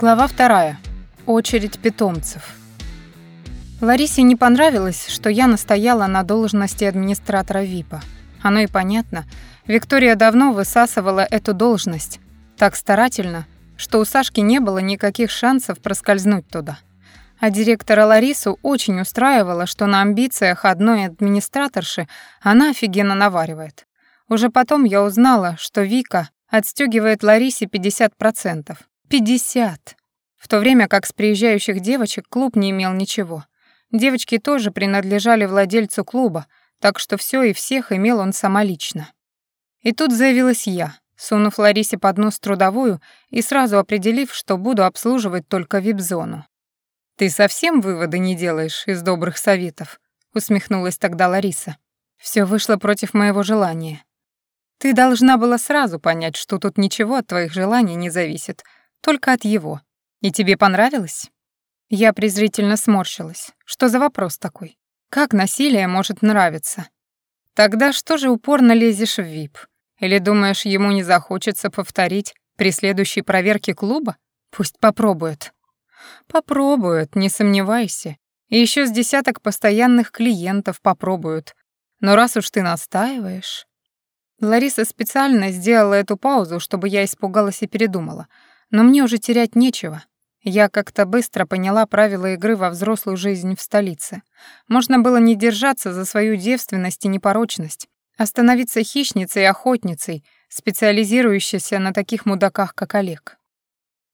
Глава вторая. Очередь питомцев. Ларисе не понравилось, что я настояла на должности администратора ВИПа. Оно и понятно. Виктория давно высасывала эту должность так старательно, что у Сашки не было никаких шансов проскользнуть туда. А директора Ларису очень устраивало, что на амбициях одной администраторши она офигенно наваривает. Уже потом я узнала, что Вика отстегивает Ларисе 50%. Пятьдесят. В то время как с приезжающих девочек клуб не имел ничего. Девочки тоже принадлежали владельцу клуба, так что все и всех имел он самолично. И тут заявилась я, сунув Ларисе под нос трудовую и сразу определив, что буду обслуживать только вип-зону. «Ты совсем выводы не делаешь из добрых советов?» — усмехнулась тогда Лариса. Все вышло против моего желания. Ты должна была сразу понять, что тут ничего от твоих желаний не зависит — только от его. И тебе понравилось? Я презрительно сморщилась. Что за вопрос такой? Как насилие может нравиться? Тогда что же упорно лезешь в ВИП? Или думаешь, ему не захочется повторить при следующей проверке клуба? Пусть попробует. Попробуют, не сомневайся. И еще с десяток постоянных клиентов попробуют. Но раз уж ты настаиваешь... Лариса специально сделала эту паузу, чтобы я испугалась и передумала — но мне уже терять нечего. Я как-то быстро поняла правила игры во взрослую жизнь в столице. Можно было не держаться за свою девственность и непорочность, а становиться хищницей и охотницей, специализирующейся на таких мудаках, как Олег.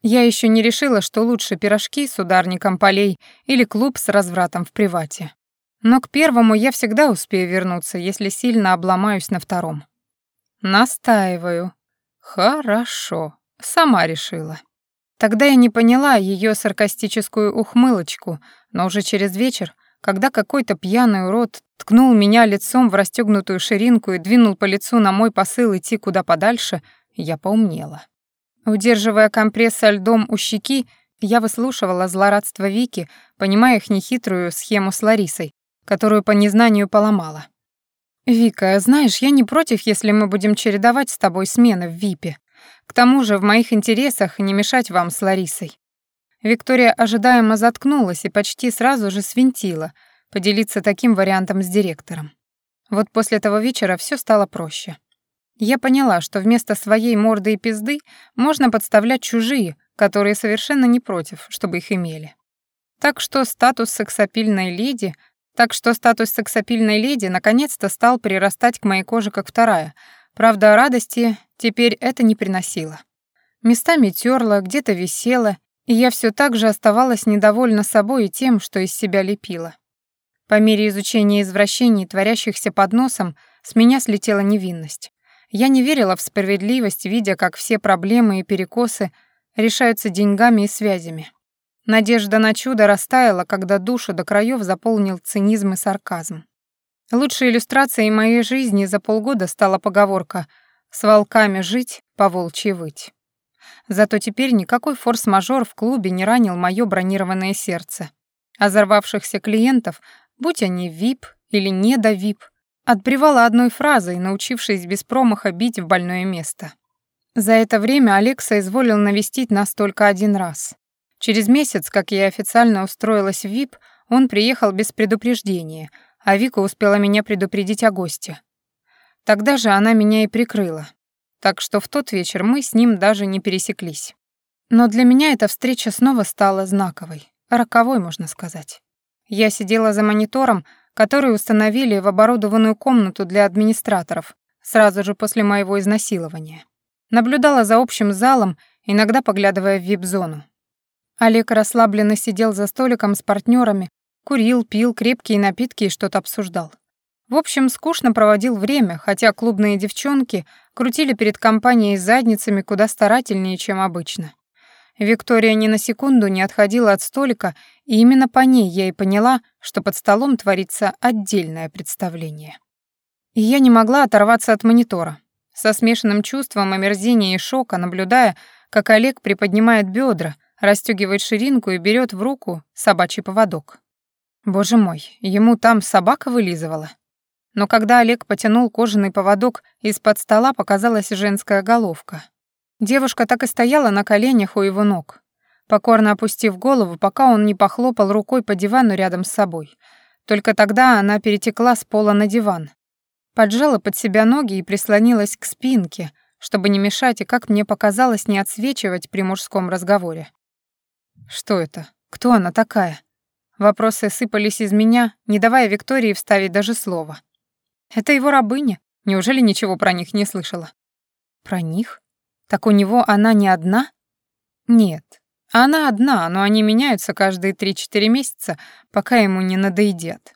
Я еще не решила, что лучше пирожки с ударником полей или клуб с развратом в привате. Но к первому я всегда успею вернуться, если сильно обломаюсь на втором. Настаиваю. Хорошо. Сама решила. Тогда я не поняла ее саркастическую ухмылочку, но уже через вечер, когда какой-то пьяный урод ткнул меня лицом в расстегнутую ширинку и двинул по лицу на мой посыл идти куда подальше, я поумнела. Удерживая компресс со льдом у щеки, я выслушивала злорадство Вики, понимая их нехитрую схему с Ларисой, которую по незнанию поломала. «Вика, знаешь, я не против, если мы будем чередовать с тобой смены в ВИПе. К тому же в моих интересах не мешать вам с Ларисой. Виктория ожидаемо заткнулась и почти сразу же свинтила поделиться таким вариантом с директором. Вот после того вечера все стало проще. Я поняла, что вместо своей морды и пизды можно подставлять чужие, которые совершенно не против, чтобы их имели. Так что статус сексапильной леди, так что статус сексапильной леди наконец-то стал прирастать к моей коже как вторая, Правда, радости теперь это не приносило. Местами терла, где-то висела, и я все так же оставалась недовольна собой и тем, что из себя лепила. По мере изучения извращений, творящихся под носом, с меня слетела невинность. Я не верила в справедливость, видя, как все проблемы и перекосы решаются деньгами и связями. Надежда на чудо растаяла, когда душу до краев заполнил цинизм и сарказм. Лучшей иллюстрацией моей жизни за полгода стала поговорка «С волками жить, по волчьи выть». Зато теперь никакой форс-мажор в клубе не ранил моё бронированное сердце. Взорвавшихся клиентов, будь они VIP или не до VIP, отбревала одной фразой, научившись без промаха бить в больное место. За это время Алекса изволил навестить нас только один раз. Через месяц, как я официально устроилась в VIP, он приехал без предупреждения — а Вика успела меня предупредить о госте. Тогда же она меня и прикрыла. Так что в тот вечер мы с ним даже не пересеклись. Но для меня эта встреча снова стала знаковой, роковой, можно сказать. Я сидела за монитором, который установили в оборудованную комнату для администраторов, сразу же после моего изнасилования. Наблюдала за общим залом, иногда поглядывая в вип-зону. Олег расслабленно сидел за столиком с партнерами, Курил, пил крепкие напитки и что-то обсуждал. В общем, скучно проводил время, хотя клубные девчонки крутили перед компанией задницами куда старательнее, чем обычно. Виктория ни на секунду не отходила от столика, и именно по ней я и поняла, что под столом творится отдельное представление. И я не могла оторваться от монитора, со смешанным чувством омерзения и шока, наблюдая, как Олег приподнимает бедра, расстегивает ширинку и берет в руку собачий поводок. Боже мой, ему там собака вылизывала. Но когда Олег потянул кожаный поводок, из-под стола показалась женская головка. Девушка так и стояла на коленях у его ног. покорно опустив голову, пока он не похлопал рукой по дивану рядом с собой. Только тогда она перетекла с пола на диван. Поджала под себя ноги и прислонилась к спинке, чтобы не мешать и, как мне показалось, не отсвечивать при мужском разговоре. Что это? Кто она такая? Вопросы сыпались из меня, не давая Виктории вставить даже слова. Это его рабыня. Неужели ничего про них не слышала? Про них? Так у него она не одна? Нет. Она одна, но они меняются каждые 3-4 месяца, пока ему не надоедят.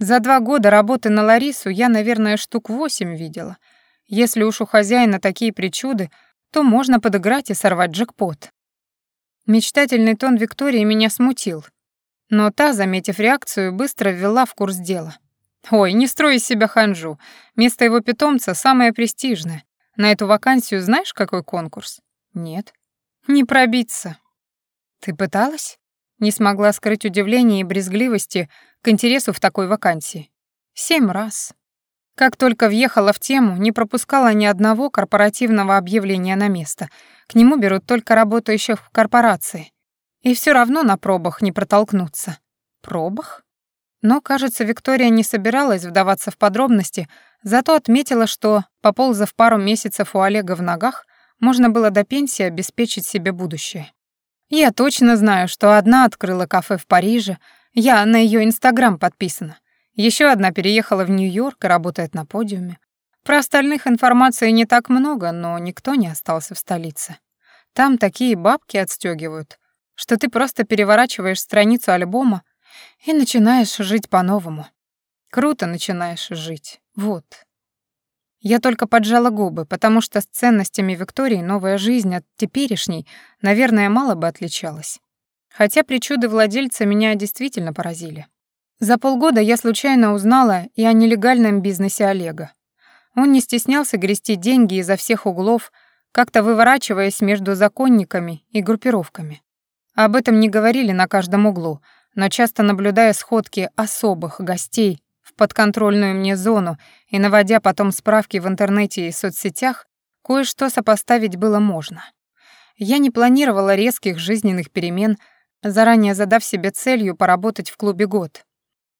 За два года работы на Ларису я, наверное, штук восемь видела. Если уж у хозяина такие причуды, то можно подыграть и сорвать джекпот. Мечтательный тон Виктории меня смутил. Но та, заметив реакцию, быстро ввела в курс дела. «Ой, не строй из себя ханжу. Место его питомца самое престижное. На эту вакансию знаешь, какой конкурс?» «Нет». «Не пробиться». «Ты пыталась?» Не смогла скрыть удивление и брезгливости к интересу в такой вакансии. «Семь раз». Как только въехала в тему, не пропускала ни одного корпоративного объявления на место. К нему берут только работающих в корпорации. И все равно на пробах не протолкнуться. Пробах? Но, кажется, Виктория не собиралась вдаваться в подробности, зато отметила, что, поползав пару месяцев у Олега в ногах, можно было до пенсии обеспечить себе будущее. Я точно знаю, что одна открыла кафе в Париже, я на ее Инстаграм подписана. Еще одна переехала в Нью-Йорк и работает на подиуме. Про остальных информации не так много, но никто не остался в столице. Там такие бабки отстегивают, что ты просто переворачиваешь страницу альбома и начинаешь жить по-новому. Круто начинаешь жить. Вот. Я только поджала губы, потому что с ценностями Виктории новая жизнь от теперешней, наверное, мало бы отличалась. Хотя причуды владельца меня действительно поразили. За полгода я случайно узнала и о нелегальном бизнесе Олега. Он не стеснялся грести деньги изо всех углов, как-то выворачиваясь между законниками и группировками. Об этом не говорили на каждом углу, но часто наблюдая сходки особых гостей в подконтрольную мне зону и наводя потом справки в интернете и соцсетях, кое-что сопоставить было можно. Я не планировала резких жизненных перемен, заранее задав себе целью поработать в клубе год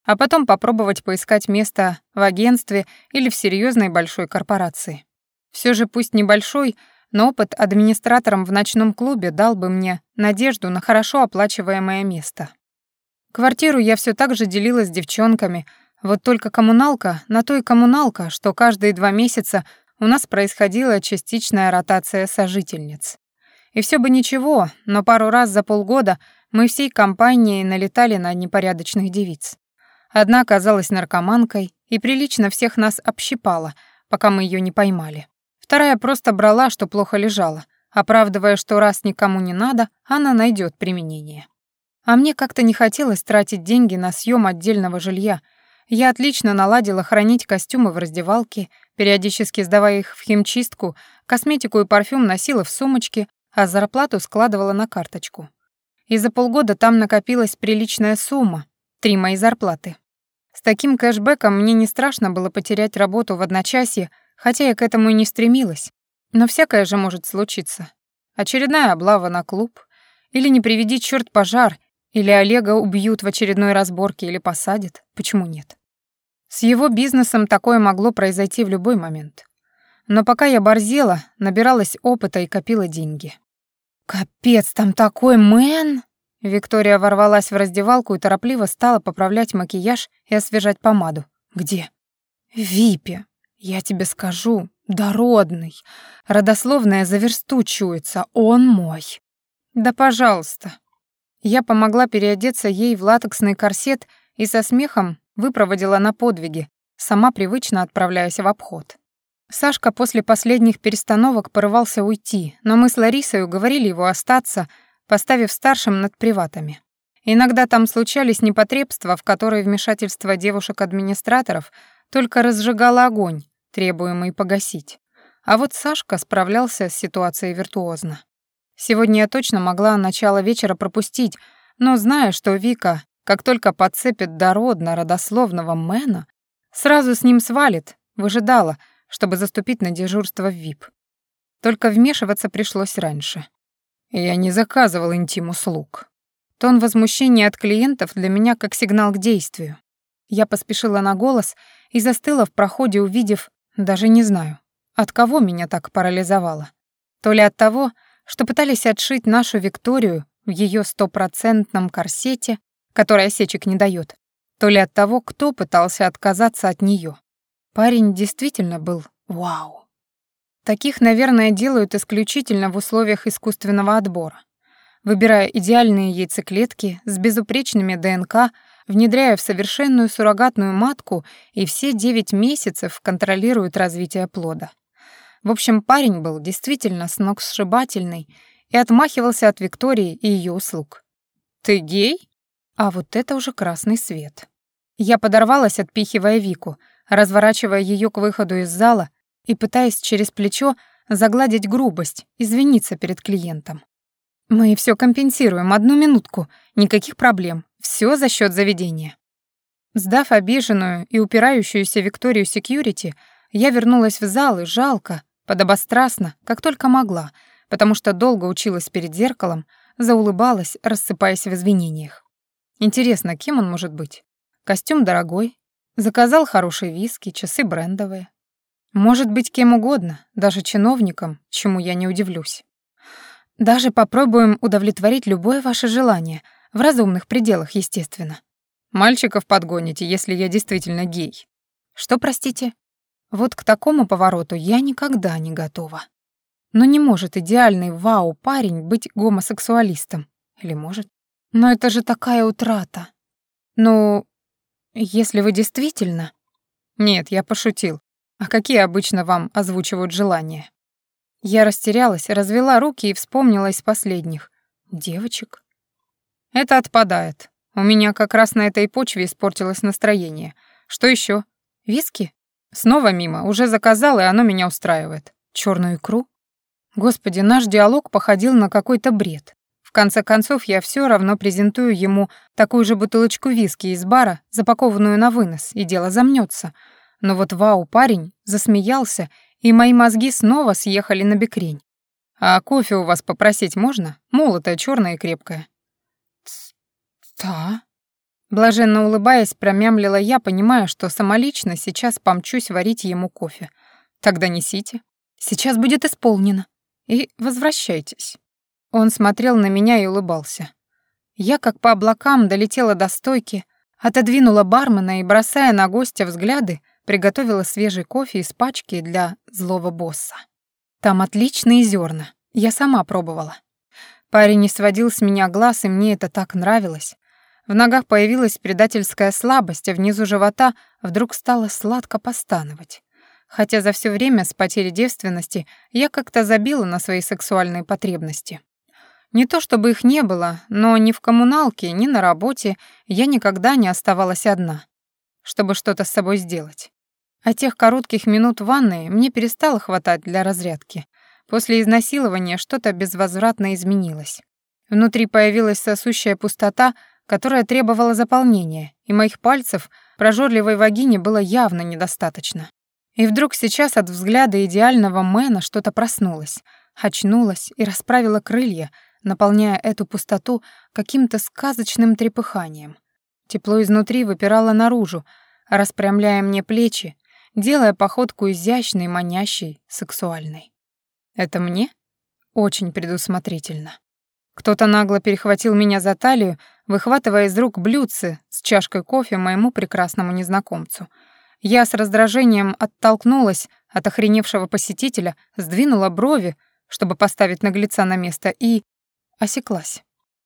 а потом попробовать поискать место в агентстве или в серьезной большой корпорации. Все же пусть небольшой, но опыт администратором в ночном клубе дал бы мне надежду на хорошо оплачиваемое место. Квартиру я все так же делила с девчонками, вот только коммуналка на той коммуналка, что каждые два месяца у нас происходила частичная ротация сожительниц. И все бы ничего, но пару раз за полгода мы всей компанией налетали на непорядочных девиц. Одна оказалась наркоманкой и прилично всех нас общипала, пока мы ее не поймали. Вторая просто брала, что плохо лежала, оправдывая, что раз никому не надо, она найдет применение. А мне как-то не хотелось тратить деньги на съем отдельного жилья. Я отлично наладила хранить костюмы в раздевалке, периодически сдавая их в химчистку, косметику и парфюм носила в сумочке, а зарплату складывала на карточку. И за полгода там накопилась приличная сумма, Три мои зарплаты. С таким кэшбэком мне не страшно было потерять работу в одночасье, хотя я к этому и не стремилась. Но всякое же может случиться. Очередная облава на клуб, или не приведи черт пожар, или Олега убьют в очередной разборке или посадят. Почему нет? С его бизнесом такое могло произойти в любой момент. Но пока я борзела, набиралась опыта и копила деньги. «Капец, там такой мэн!» Виктория ворвалась в раздевалку и торопливо стала поправлять макияж и освежать помаду. «Где?» «Випе. Я тебе скажу, дородный. Родословная за версту чуется. Он мой». «Да пожалуйста». Я помогла переодеться ей в латексный корсет и со смехом выпроводила на подвиги, сама привычно отправляясь в обход. Сашка после последних перестановок порывался уйти, но мы с Ларисой уговорили его остаться, поставив старшим над приватами. Иногда там случались непотребства, в которые вмешательство девушек-администраторов только разжигало огонь, требуемый погасить. А вот Сашка справлялся с ситуацией виртуозно. Сегодня я точно могла начало вечера пропустить, но зная, что Вика, как только подцепит дородно родословного Мэна, сразу с ним свалит, выжидала, чтобы заступить на дежурство в ВИП. Только вмешиваться пришлось раньше. Я не заказывал интим-услуг. Тон возмущения от клиентов для меня как сигнал к действию. Я поспешила на голос и застыла в проходе, увидев, даже не знаю, от кого меня так парализовало. То ли от того, что пытались отшить нашу Викторию в ее стопроцентном корсете, который осечек не дает, то ли от того, кто пытался отказаться от нее. Парень действительно был вау. Таких, наверное, делают исключительно в условиях искусственного отбора. Выбирая идеальные яйцеклетки с безупречными ДНК, внедряя в совершенную суррогатную матку и все 9 месяцев контролируют развитие плода. В общем, парень был действительно сногсшибательный и отмахивался от Виктории и ее услуг. «Ты гей?» А вот это уже красный свет. Я подорвалась, отпихивая Вику, разворачивая ее к выходу из зала и пытаясь через плечо загладить грубость, извиниться перед клиентом. «Мы все компенсируем, одну минутку, никаких проблем, все за счет заведения». Сдав обиженную и упирающуюся Викторию секьюрити, я вернулась в зал и жалко, подобострастно, как только могла, потому что долго училась перед зеркалом, заулыбалась, рассыпаясь в извинениях. Интересно, кем он может быть? Костюм дорогой, заказал хорошие виски, часы брендовые. Может быть, кем угодно, даже чиновником, чему я не удивлюсь. Даже попробуем удовлетворить любое ваше желание, в разумных пределах, естественно. Мальчиков подгоните, если я действительно гей. Что, простите? Вот к такому повороту я никогда не готова. Но не может идеальный вау-парень быть гомосексуалистом. Или может? Но это же такая утрата. Ну, если вы действительно... Нет, я пошутил. А какие обычно вам озвучивают желания? Я растерялась, развела руки и вспомнила из последних. Девочек? Это отпадает. У меня как раз на этой почве испортилось настроение. Что еще? Виски? Снова мимо. Уже заказал, и оно меня устраивает. Черную икру? Господи, наш диалог походил на какой-то бред. В конце концов, я все равно презентую ему такую же бутылочку виски из бара, запакованную на вынос, и дело замнется. Но вот вау, парень засмеялся, и мои мозги снова съехали на бекрень. «А кофе у вас попросить можно? Молотое, черное и крепкое». «Да?» Блаженно улыбаясь, промямлила я, понимая, что самолично сейчас помчусь варить ему кофе. «Тогда несите. Сейчас будет исполнено. И возвращайтесь». Он смотрел на меня и улыбался. Я, как по облакам, долетела до стойки, отодвинула бармена и, бросая на гостя взгляды, приготовила свежий кофе из пачки для злого босса. Там отличные зерна. Я сама пробовала. Парень не сводил с меня глаз, и мне это так нравилось. В ногах появилась предательская слабость, а внизу живота вдруг стало сладко постановать. Хотя за все время с потери девственности я как-то забила на свои сексуальные потребности. Не то чтобы их не было, но ни в коммуналке, ни на работе я никогда не оставалась одна, чтобы что-то с собой сделать. А тех коротких минут в ванной мне перестало хватать для разрядки. После изнасилования что-то безвозвратно изменилось. Внутри появилась сосущая пустота, которая требовала заполнения, и моих пальцев прожорливой вагине было явно недостаточно. И вдруг сейчас от взгляда идеального Мэна что-то проснулось, очнулось и расправило крылья, наполняя эту пустоту каким-то сказочным трепыханием. Тепло изнутри выпирало наружу, распрямляя мне плечи, делая походку изящной, манящей, сексуальной. Это мне? Очень предусмотрительно. Кто-то нагло перехватил меня за талию, выхватывая из рук блюдце с чашкой кофе моему прекрасному незнакомцу. Я с раздражением оттолкнулась от охреневшего посетителя, сдвинула брови, чтобы поставить наглеца на место, и осеклась.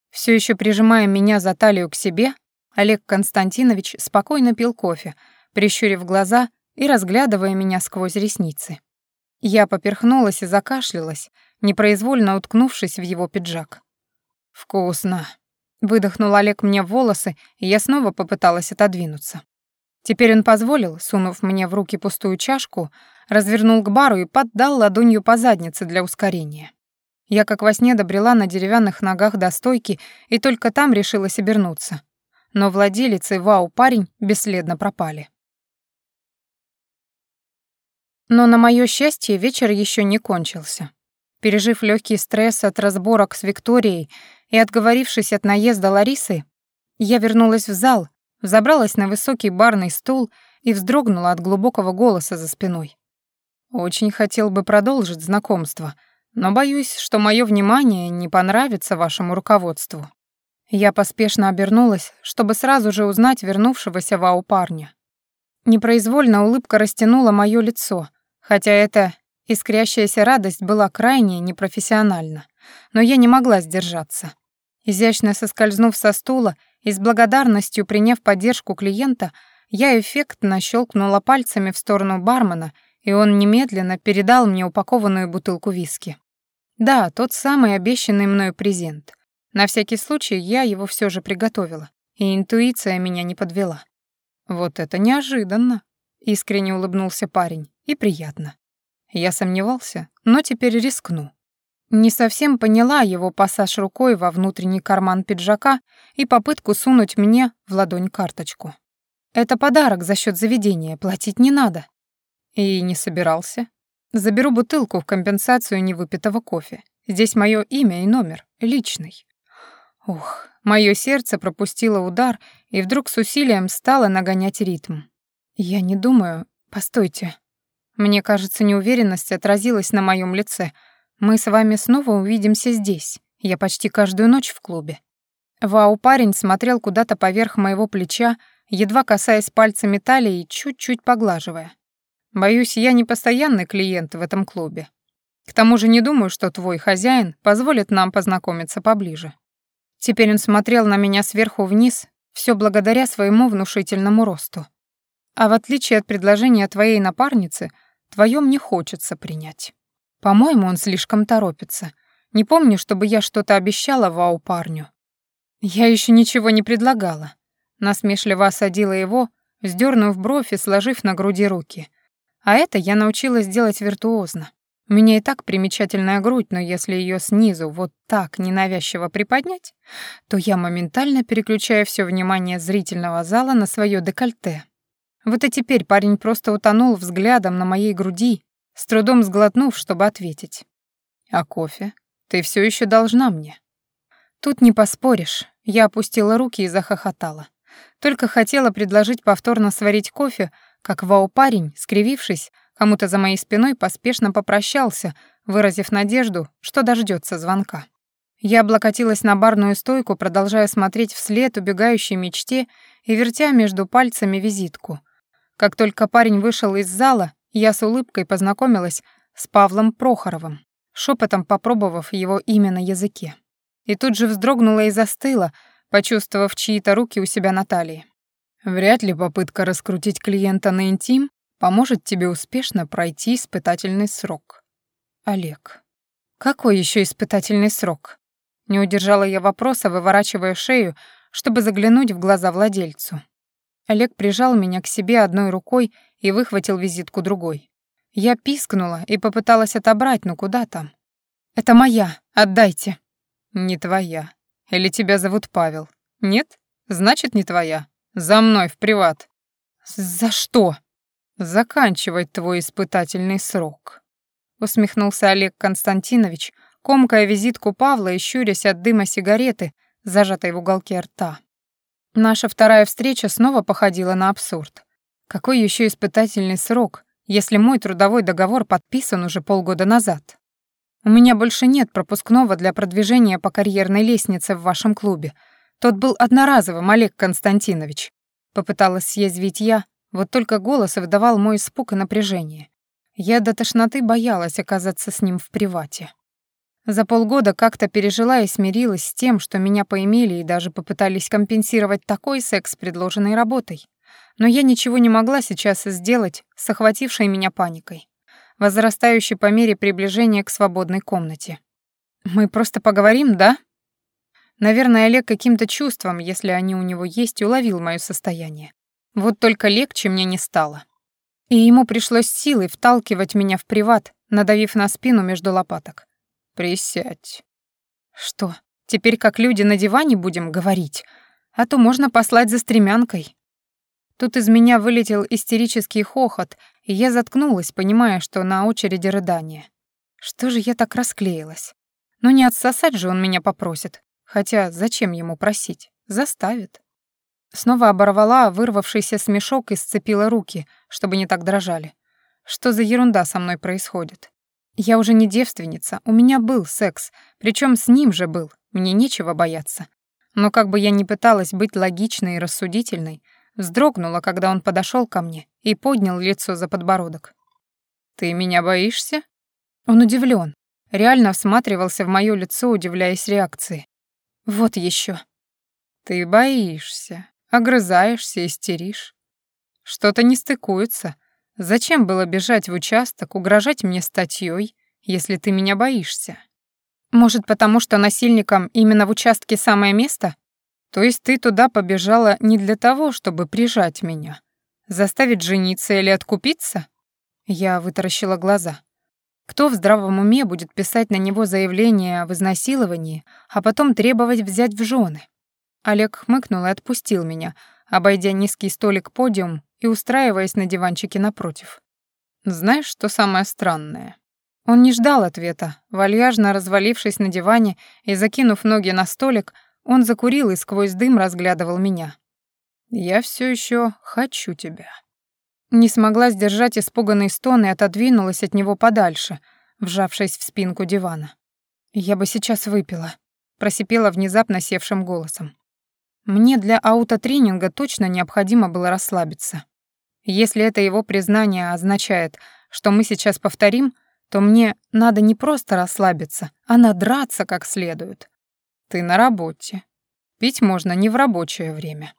Все еще прижимая меня за талию к себе, Олег Константинович спокойно пил кофе, прищурив глаза и разглядывая меня сквозь ресницы. Я поперхнулась и закашлялась, непроизвольно уткнувшись в его пиджак. «Вкусно!» — выдохнул Олег мне в волосы, и я снова попыталась отодвинуться. Теперь он позволил, сунув мне в руки пустую чашку, развернул к бару и поддал ладонью по заднице для ускорения. Я как во сне добрела на деревянных ногах до стойки и только там решилась обернуться. Но владелец и вау-парень бесследно пропали. Но на моё счастье вечер еще не кончился. Пережив легкий стресс от разборок с Викторией и отговорившись от наезда Ларисы, я вернулась в зал, взобралась на высокий барный стул и вздрогнула от глубокого голоса за спиной. Очень хотел бы продолжить знакомство, но боюсь, что мое внимание не понравится вашему руководству. Я поспешно обернулась, чтобы сразу же узнать вернувшегося вау парня. Непроизвольно улыбка растянула мое лицо, хотя эта искрящаяся радость была крайне непрофессиональна, но я не могла сдержаться. Изящно соскользнув со стула и с благодарностью приняв поддержку клиента, я эффектно щелкнула пальцами в сторону бармена, и он немедленно передал мне упакованную бутылку виски. Да, тот самый обещанный мною презент. На всякий случай я его все же приготовила, и интуиция меня не подвела. Вот это неожиданно, искренне улыбнулся парень, и приятно. Я сомневался, но теперь рискну. Не совсем поняла его пассаж рукой во внутренний карман пиджака и попытку сунуть мне в ладонь карточку. Это подарок за счет заведения, платить не надо. И не собирался. Заберу бутылку в компенсацию невыпитого кофе. Здесь мое имя и номер, личный. Ух, мое сердце пропустило удар и вдруг с усилием стало нагонять ритм. Я не думаю... Постойте. Мне кажется, неуверенность отразилась на моем лице — мы с вами снова увидимся здесь. Я почти каждую ночь в клубе. Вау-парень смотрел куда-то поверх моего плеча, едва касаясь пальцами талии и чуть-чуть поглаживая. Боюсь, я не постоянный клиент в этом клубе. К тому же не думаю, что твой хозяин позволит нам познакомиться поближе. Теперь он смотрел на меня сверху вниз, все благодаря своему внушительному росту. А в отличие от предложения твоей напарницы, твоем не хочется принять. По-моему, он слишком торопится. Не помню, чтобы я что-то обещала вау парню. Я еще ничего не предлагала. Насмешливо осадила его, вздернув бровь и сложив на груди руки. А это я научилась делать виртуозно. Меня и так примечательная грудь, но если ее снизу вот так ненавязчиво приподнять, то я моментально переключаю все внимание зрительного зала на свое декольте. Вот и теперь парень просто утонул взглядом на моей груди, с трудом сглотнув, чтобы ответить. «А кофе? Ты все еще должна мне». Тут не поспоришь. Я опустила руки и захохотала. Только хотела предложить повторно сварить кофе, как вау-парень, скривившись, кому-то за моей спиной поспешно попрощался, выразив надежду, что дождется звонка. Я облокотилась на барную стойку, продолжая смотреть вслед убегающей мечте и вертя между пальцами визитку. Как только парень вышел из зала, я с улыбкой познакомилась с Павлом Прохоровым, шепотом попробовав его имя на языке. И тут же вздрогнула и застыла, почувствовав чьи-то руки у себя на талии. Вряд ли попытка раскрутить клиента на интим поможет тебе успешно пройти испытательный срок. Олег. Какой еще испытательный срок? Не удержала я вопроса, выворачивая шею, чтобы заглянуть в глаза владельцу. Олег прижал меня к себе одной рукой и выхватил визитку другой. Я пискнула и попыталась отобрать, но куда там? «Это моя, отдайте». «Не твоя. Или тебя зовут Павел? Нет? Значит, не твоя. За мной, в приват». «За что?» «Заканчивать твой испытательный срок», — усмехнулся Олег Константинович, комкая визитку Павла и щурясь от дыма сигареты, зажатой в уголке рта. Наша вторая встреча снова походила на абсурд. Какой еще испытательный срок, если мой трудовой договор подписан уже полгода назад? У меня больше нет пропускного для продвижения по карьерной лестнице в вашем клубе. Тот был одноразовым, Олег Константинович. Попыталась съязвить я, вот только голос выдавал мой испуг и напряжение. Я до тошноты боялась оказаться с ним в привате. За полгода как-то пережила и смирилась с тем, что меня поимели и даже попытались компенсировать такой секс, предложенной работой но я ничего не могла сейчас сделать с охватившей меня паникой, возрастающей по мере приближения к свободной комнате. «Мы просто поговорим, да?» Наверное, Олег каким-то чувством, если они у него есть, уловил моё состояние. Вот только легче мне не стало. И ему пришлось силой вталкивать меня в приват, надавив на спину между лопаток. «Присядь». «Что, теперь как люди на диване будем говорить? А то можно послать за стремянкой». Тут из меня вылетел истерический хохот, и я заткнулась, понимая, что на очереди рыдание. Что же я так расклеилась? Ну не отсосать же он меня попросит. Хотя зачем ему просить? Заставит. Снова оборвала вырвавшийся смешок и сцепила руки, чтобы не так дрожали. Что за ерунда со мной происходит? Я уже не девственница, у меня был секс, причем с ним же был, мне нечего бояться. Но как бы я ни пыталась быть логичной и рассудительной, вздрогнула, когда он подошел ко мне и поднял лицо за подбородок. «Ты меня боишься?» Он удивлен, реально всматривался в моё лицо, удивляясь реакции. «Вот еще. «Ты боишься, огрызаешься, истеришь. Что-то не стыкуется. Зачем было бежать в участок, угрожать мне статьей, если ты меня боишься?» «Может, потому что насильникам именно в участке самое место?» То есть ты туда побежала не для того, чтобы прижать меня? Заставить жениться или откупиться? Я вытаращила глаза. Кто в здравом уме будет писать на него заявление об изнасиловании, а потом требовать взять в жены? Олег хмыкнул и отпустил меня, обойдя низкий столик подиум и устраиваясь на диванчике напротив. Знаешь, что самое странное? Он не ждал ответа. Вальяжно развалившись на диване и закинув ноги на столик, он закурил и сквозь дым разглядывал меня. «Я все еще хочу тебя». Не смогла сдержать испуганный стон и отодвинулась от него подальше, вжавшись в спинку дивана. «Я бы сейчас выпила», — просипела внезапно севшим голосом. «Мне для аутотренинга точно необходимо было расслабиться. Если это его признание означает, что мы сейчас повторим, то мне надо не просто расслабиться, а надраться как следует. Ты на работе. Пить можно не в рабочее время.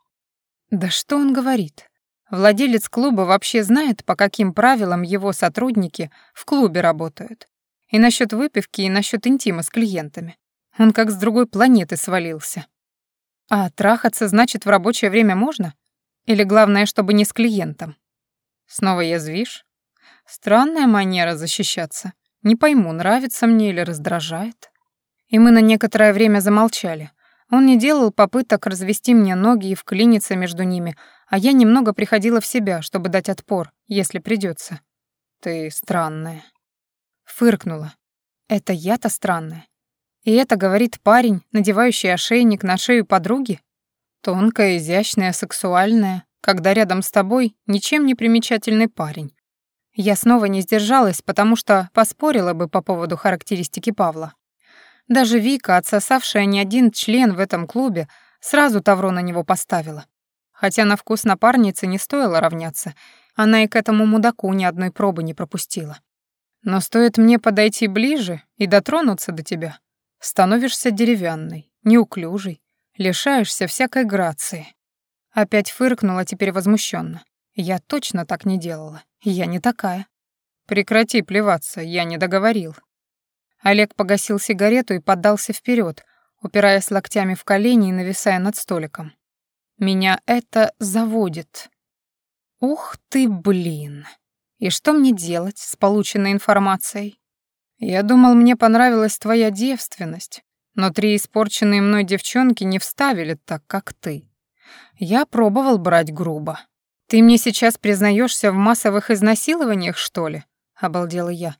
Да что он говорит? Владелец клуба вообще знает, по каким правилам его сотрудники в клубе работают. И насчет выпивки, и насчет интима с клиентами. Он как с другой планеты свалился. А трахаться, значит, в рабочее время можно? Или главное, чтобы не с клиентом? Снова язвишь? Странная манера защищаться. Не пойму, нравится мне или раздражает. И мы на некоторое время замолчали. Он не делал попыток развести мне ноги и вклиниться между ними, а я немного приходила в себя, чтобы дать отпор, если придется. «Ты странная». Фыркнула. «Это я-то странная. И это говорит парень, надевающий ошейник на шею подруги? Тонкая, изящная, сексуальная, когда рядом с тобой ничем не примечательный парень. Я снова не сдержалась, потому что поспорила бы по поводу характеристики Павла. Даже Вика, отсосавшая не один член в этом клубе, сразу тавро на него поставила. Хотя на вкус напарницы не стоило равняться, она и к этому мудаку ни одной пробы не пропустила. Но стоит мне подойти ближе и дотронуться до тебя, становишься деревянной, неуклюжей, лишаешься всякой грации. Опять фыркнула теперь возмущенно. Я точно так не делала. Я не такая. Прекрати плеваться, я не договорил. Олег погасил сигарету и поддался вперед, упираясь локтями в колени и нависая над столиком. «Меня это заводит». «Ух ты, блин! И что мне делать с полученной информацией?» «Я думал, мне понравилась твоя девственность, но три испорченные мной девчонки не вставили так, как ты. Я пробовал брать грубо. Ты мне сейчас признаешься в массовых изнасилованиях, что ли?» — обалдела я.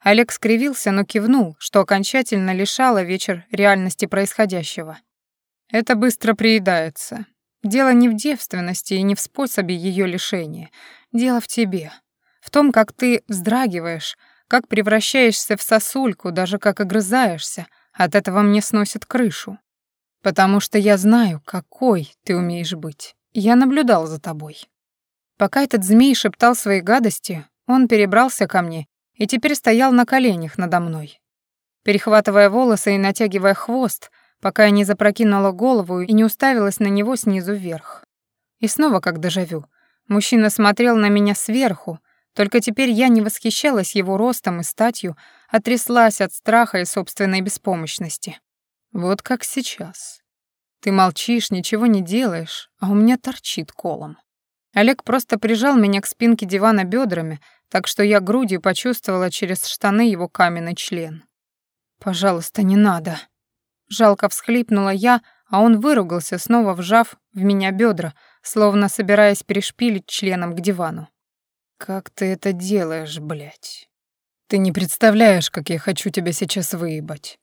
Олег скривился, но кивнул, что окончательно лишало вечер реальности происходящего. Это быстро приедается. Дело не в девственности и не в способе ее лишения. Дело в тебе. В том, как ты вздрагиваешь, как превращаешься в сосульку, даже как огрызаешься. От этого мне сносит крышу. Потому что я знаю, какой ты умеешь быть. Я наблюдал за тобой. Пока этот змей шептал свои гадости, он перебрался ко мне и теперь стоял на коленях надо мной. Перехватывая волосы и натягивая хвост, пока я не запрокинула голову и не уставилась на него снизу вверх. И снова как дежавю. Мужчина смотрел на меня сверху, только теперь я не восхищалась его ростом и статью, а тряслась от страха и собственной беспомощности. Вот как сейчас. Ты молчишь, ничего не делаешь, а у меня торчит колом. Олег просто прижал меня к спинке дивана бедрами, так что я грудью почувствовала через штаны его каменный член. «Пожалуйста, не надо». Жалко всхлипнула я, а он выругался, снова вжав в меня бедра, словно собираясь перешпилить членом к дивану. «Как ты это делаешь, блядь?» Ты не представляешь, как я хочу тебя сейчас выебать.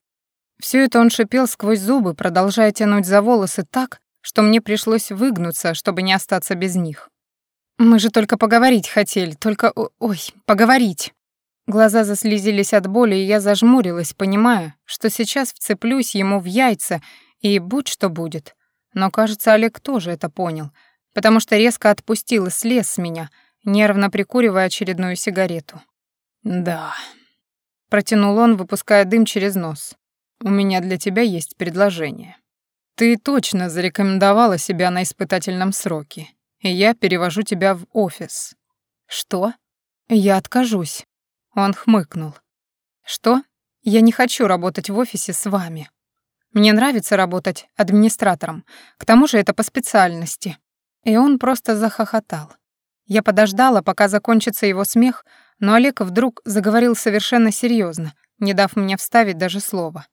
Все это он шипел сквозь зубы, продолжая тянуть за волосы так, что мне пришлось выгнуться, чтобы не остаться без них. Мы же только поговорить хотели, только... Ой, поговорить. Глаза заслезились от боли, и я зажмурилась, понимая, что сейчас вцеплюсь ему в яйца, и будь что будет. Но, кажется, Олег тоже это понял, потому что резко отпустил и слез с меня, нервно прикуривая очередную сигарету. «Да», — протянул он, выпуская дым через нос. «У меня для тебя есть предложение. Ты точно зарекомендовала себя на испытательном сроке, и я перевожу тебя в офис». «Что?» «Я откажусь». Он хмыкнул. «Что? Я не хочу работать в офисе с вами. Мне нравится работать администратором, к тому же это по специальности». И он просто захохотал. Я подождала, пока закончится его смех, но Олег вдруг заговорил совершенно серьезно, не дав мне вставить даже слова.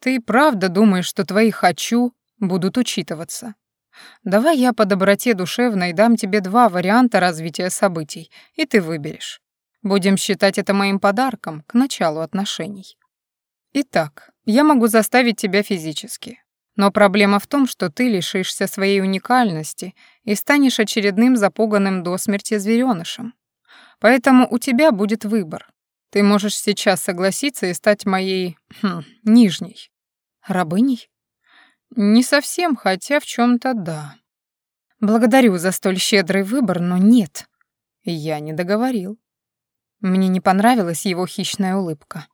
«Ты правда думаешь, что твои «хочу» будут учитываться? Давай я по доброте душевной дам тебе два варианта развития событий, и ты выберешь. Будем считать это моим подарком к началу отношений. Итак, я могу заставить тебя физически. Но проблема в том, что ты лишишься своей уникальности и станешь очередным запуганным до смерти зверёнышем. Поэтому у тебя будет выбор. Ты можешь сейчас согласиться и стать моей... Хм, нижней. Рабыней? Не совсем, хотя в чем то да. Благодарю за столь щедрый выбор, но нет. Я не договорил. Мне не понравилась его хищная улыбка.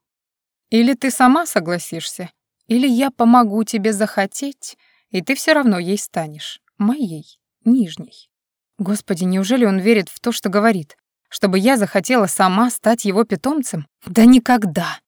Или ты сама согласишься, или я помогу тебе захотеть, и ты все равно ей станешь. Моей, нижней. Господи, неужели он верит в то, что говорит? Чтобы я захотела сама стать его питомцем? Да никогда.